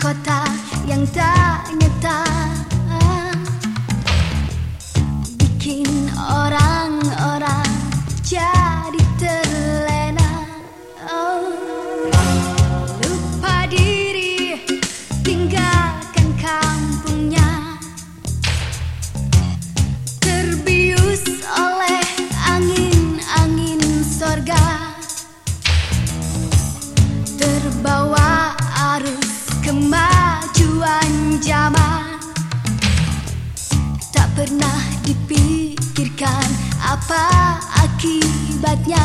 kota yang tak nyata pernah dipikirkan apa akibatnya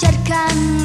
mencerkan